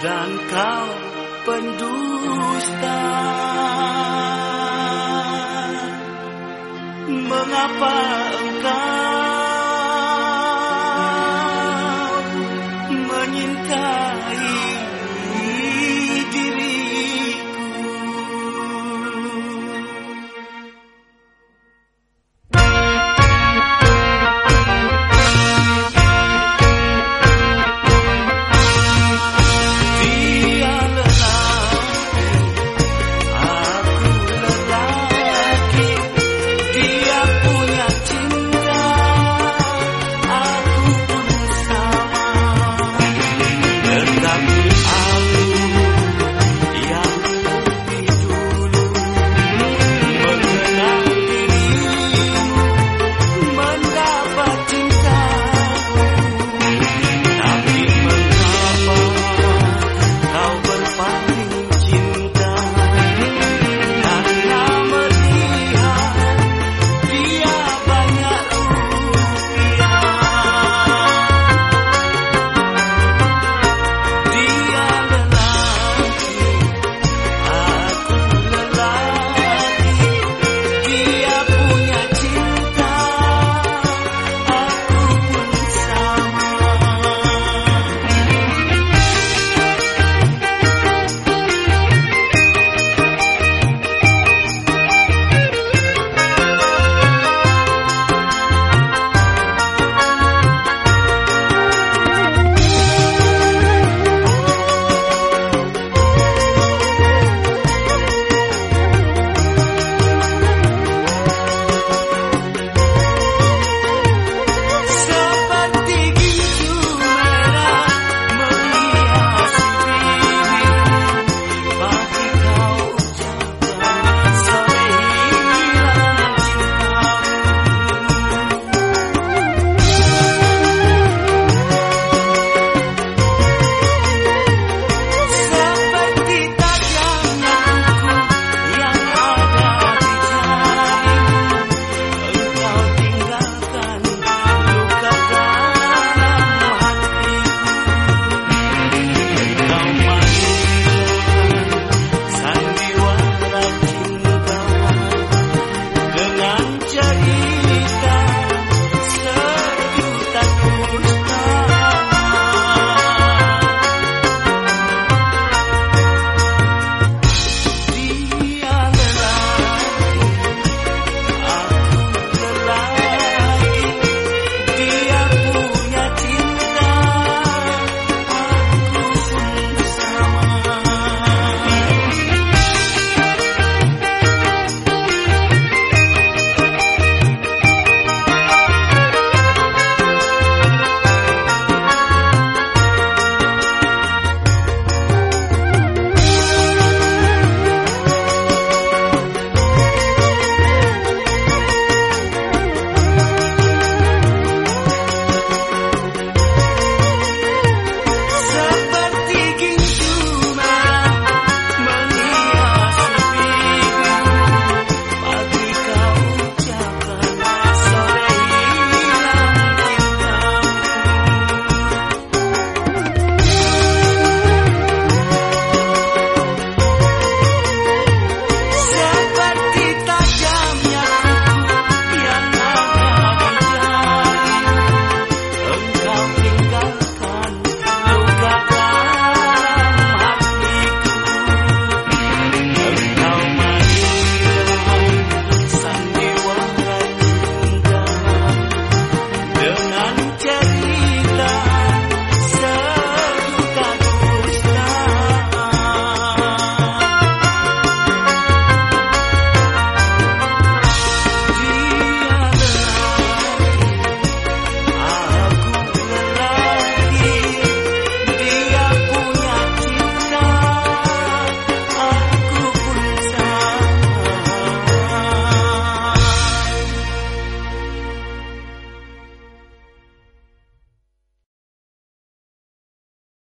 dan kau pendusta. Mengapa engkau menyintai